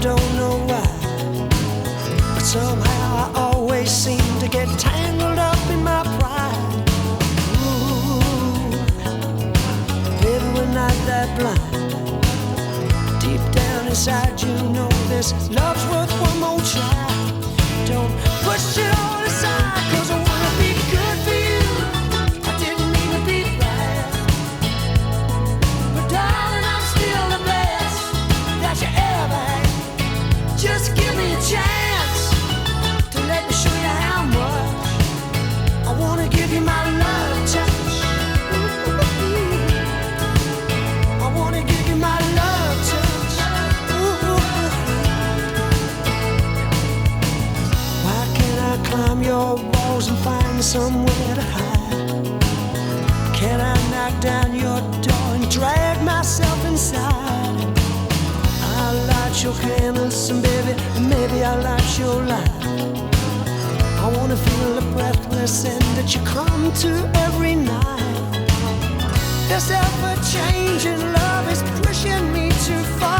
don't know why, but somehow I always seem to get tangled up in my pride. Ooh, maybe we're not that blind. Deep down inside, you know this love's worth one more try. Climb your walls and find somewhere to hide? Can I knock down your door and drag myself inside? I'll light your candles and baby, maybe I'll light your light. I wanna feel the breathless end that you come to every night. This ever changing love is pushing me too far.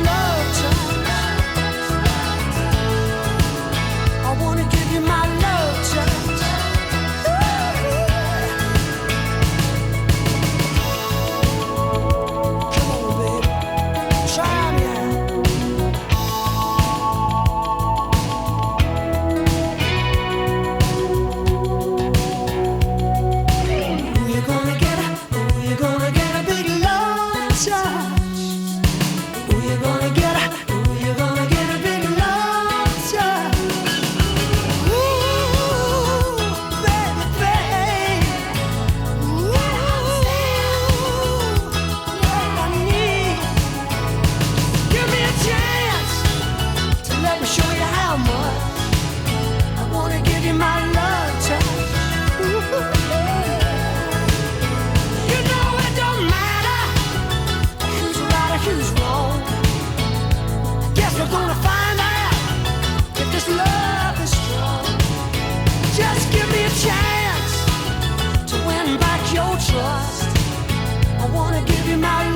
wanna give you my